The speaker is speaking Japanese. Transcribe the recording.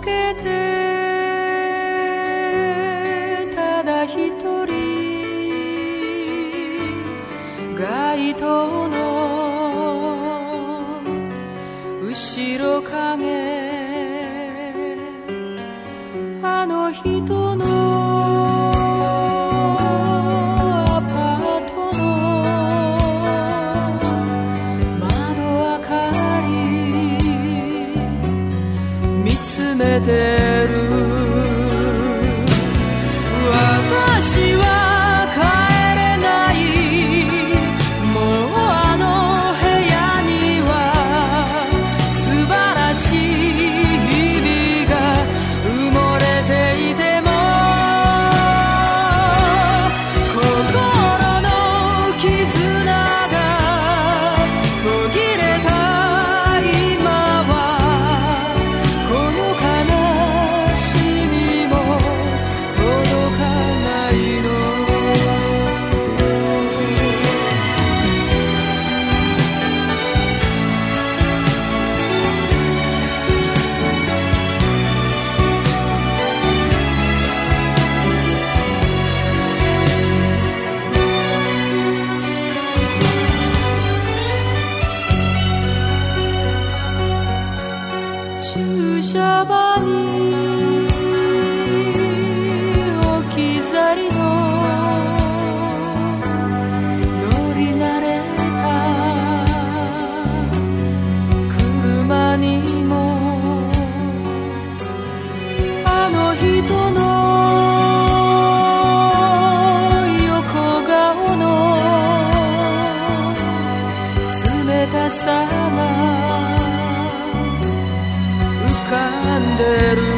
けてただ一人街灯の後ろ影あの人の te 駐車場に置き去りの乗り慣れた車にもあの人の横顔の冷たさが ser